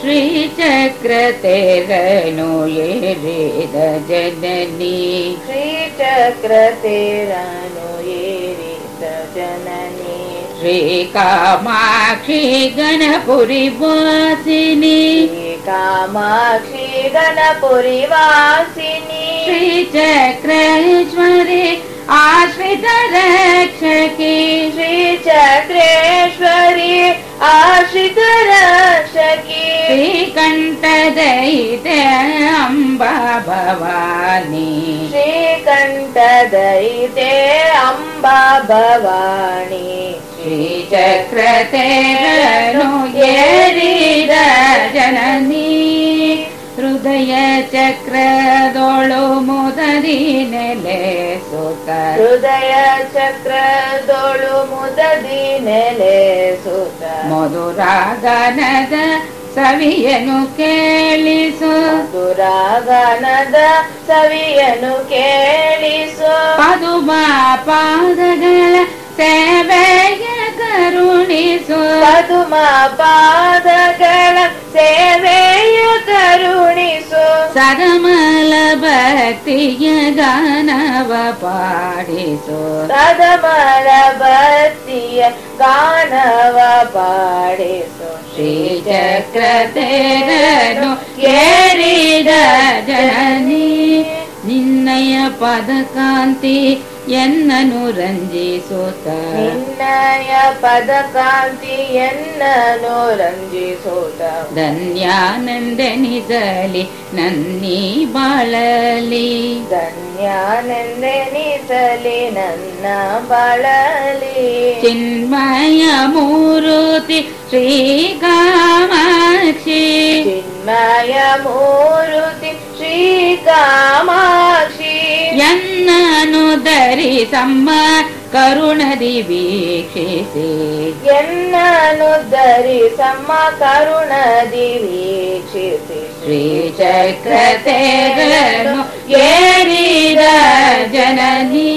श्रीचक्रतेरनु येरिद जननी श्रीचक्रतेरनु येरिद जननी श्रीकामाक्षी गणपुरी वासिनी कामाक्षी गणपुरी वासिनी श्रीचक्रेश्वरी आश्रित रक्षकी श्रीचक्रेश्वरी आश्रित रक्षकी श्रीकण्ठदयित अम्बा भवानी। श्रीकण्ठदयिते अम्बा भवानी। श्रीचक्रते जननी। हृदय चक्रदोळु मुदरी नेले ಹೃದಯ ಚಕ್ರದೊಳು ಮುದದಿ ನೆಲೆ ಸುತ ಮಧುರಾಗನದ ಸವಿಯನು ಕೇಳಿಸು. ದುರಾಗನದ ಸವಿಯನು ಕೇಳಿಸು. ಪದುಮ ಪಾದಗಳ ಸೇವೆಯ ಕರುಣಿಸು. ಪದುಮ ಪಾದಗಳ ಸೇವೆಯ ಕರುಣಿಸು. ಸದಮಲ ಭಕ್ತಿಯ ಗಾನವ ಪಾಡಿಸು ಸದಮಲ ಭಕ್ತಿಯ ಗಾನವ ಪಾಡಿಸು ಶ್ರೀಚಕ್ರತೆರನು ಏರಿದ ಜನನಿ ನಿನ್ನಯ ಪದಕಾಂತಿ ಎನ್ನನು ರಂಜಿಸುತ್ತ ನಿನ್ನಯ ಪದಕಾಂತಿ ಎನ್ನನು ರಂಜಿಸುತ್ತ ಧನ್ಯಾನಂದನಿಸಲಿ ನನ್ನಿ ಬಾಳಲಿ ಧನ್ಯಾನೆಂದೆನಿಸಲಿ ನನ್ನ ಬಾಳಲಿ ಚಿನ್ಮಯ ಮೂರುತಿ ಶ್ರೀಕಾಮಾಕ್ಷಿ ಚಿನ್ಮಯ ಮೂರುತಿ ಶ್ರೀಕಾಮಾಕ್ಷಿ ಎನ್ನನು ಧರಿಸಮ್ಮ ಕರುಣದಿ ವೀಕ್ಷಿಸಿ ಎನ್ನನು ಧರಿಸಮ್ಮ ಕರುಣದಿ ವೀಕ್ಷಿಸಿ ಶ್ರೀಚಕ್ರತೆಗಳನ್ನು ಏರಿದ ಜನನೀ